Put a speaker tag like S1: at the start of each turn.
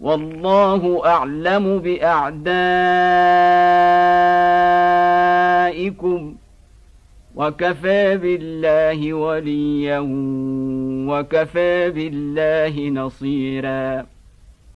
S1: والله أعلم بأعدائكم وكفى بالله وليا وكفى بالله نصيرا